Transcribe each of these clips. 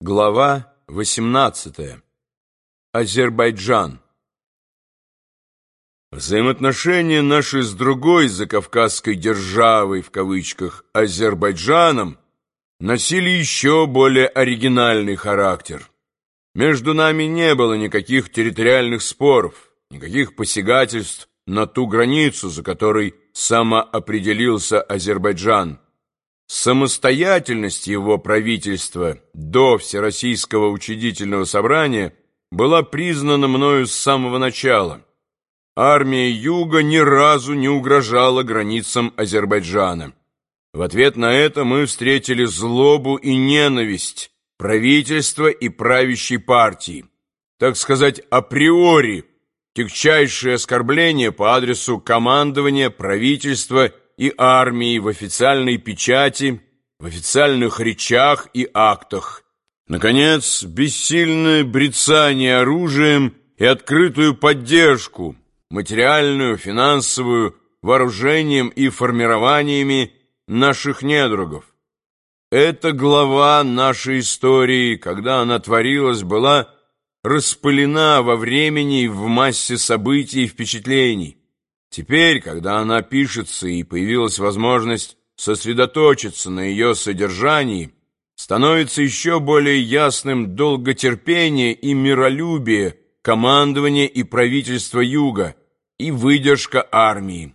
Глава 18. Азербайджан. Взаимоотношения наши с другой закавказской державой, в кавычках, Азербайджаном, носили еще более оригинальный характер. Между нами не было никаких территориальных споров, никаких посягательств на ту границу, за которой самоопределился Азербайджан. Самостоятельность его правительства до Всероссийского учредительного собрания была признана мною с самого начала. Армия Юга ни разу не угрожала границам Азербайджана. В ответ на это мы встретили злобу и ненависть правительства и правящей партии, так сказать, априори, тягчайшее оскорбление по адресу командования, правительства и армии в официальной печати, в официальных речах и актах. Наконец, бессильное брецание оружием и открытую поддержку, материальную, финансовую, вооружением и формированиями наших недругов. Эта глава нашей истории, когда она творилась, была распылена во времени и в массе событий и впечатлений. Теперь, когда она пишется и появилась возможность сосредоточиться на ее содержании, становится еще более ясным долготерпение и миролюбие командования и правительства Юга и выдержка армии.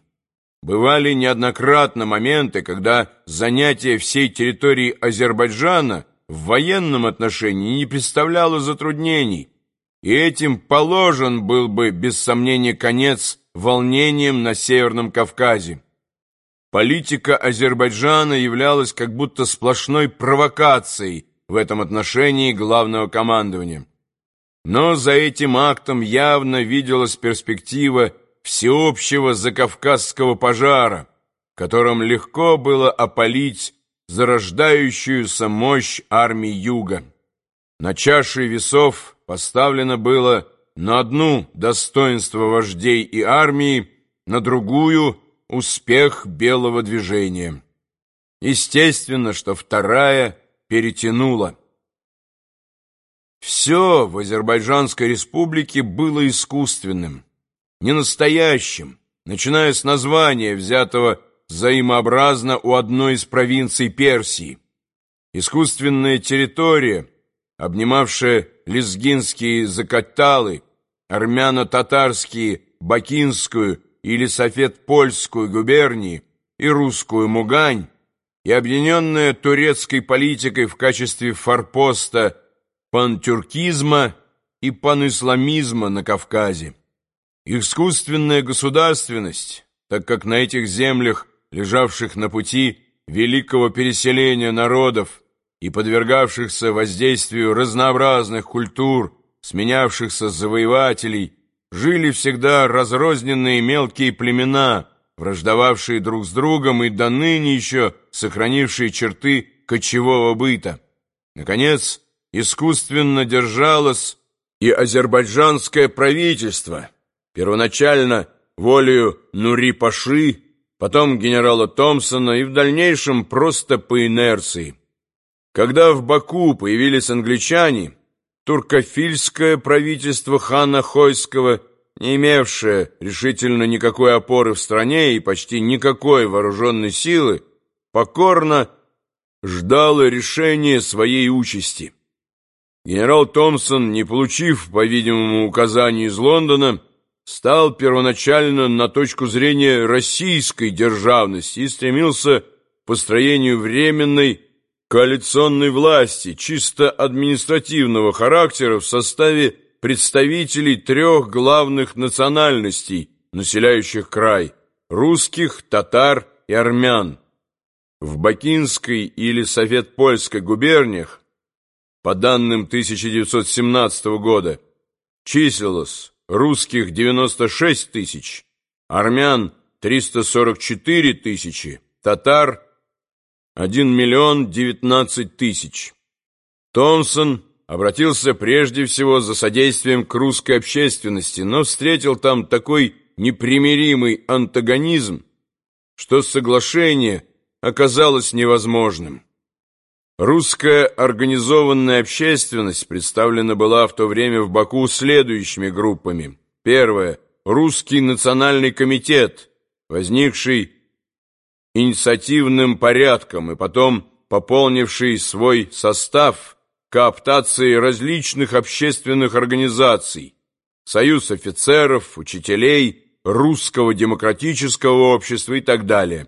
Бывали неоднократно моменты, когда занятие всей территории Азербайджана в военном отношении не представляло затруднений, и этим положен был бы, без сомнения, конец волнением на Северном Кавказе. Политика Азербайджана являлась как будто сплошной провокацией в этом отношении главного командования. Но за этим актом явно виделась перспектива всеобщего закавказского пожара, которым легко было опалить зарождающуюся мощь армии Юга. На чаше весов поставлено было на одну достоинство вождей и армии, на другую успех белого движения. Естественно, что вторая перетянула. Все в Азербайджанской республике было искусственным, ненастоящим, начиная с названия, взятого взаимообразно у одной из провинций Персии. Искусственная территория, обнимавшая лезгинские закаталы, армяно-татарские Бакинскую или Софет-Польскую губернии и русскую Мугань, и объединенная турецкой политикой в качестве форпоста пантюркизма и панисламизма на Кавказе. Искусственная государственность, так как на этих землях, лежавших на пути великого переселения народов, и подвергавшихся воздействию разнообразных культур, сменявшихся завоевателей, жили всегда разрозненные мелкие племена, враждовавшие друг с другом и до ныне еще сохранившие черты кочевого быта. Наконец, искусственно держалось и азербайджанское правительство, первоначально волею Нури-Паши, потом генерала Томпсона и в дальнейшем просто по инерции. Когда в Баку появились англичане, туркофильское правительство хана Хойского, не имевшее решительно никакой опоры в стране и почти никакой вооруженной силы, покорно ждало решения своей участи. Генерал Томпсон, не получив, по-видимому, указаний из Лондона, стал первоначально на точку зрения российской державности и стремился к построению временной коалиционной власти чисто административного характера в составе представителей трех главных национальностей, населяющих край – русских, татар и армян. В Бакинской или Совет-Польской губерниях, по данным 1917 года, числилось русских 96 тысяч, армян 344 тысячи, татар 1 миллион 19 тысяч. Томпсон обратился прежде всего за содействием к русской общественности, но встретил там такой непримиримый антагонизм, что соглашение оказалось невозможным. Русская организованная общественность представлена была в то время в Баку следующими группами. Первое. Русский национальный комитет, возникший инициативным порядком и потом пополнивший свой состав кооптацией различных общественных организаций, Союз офицеров, учителей, Русского демократического общества и так далее.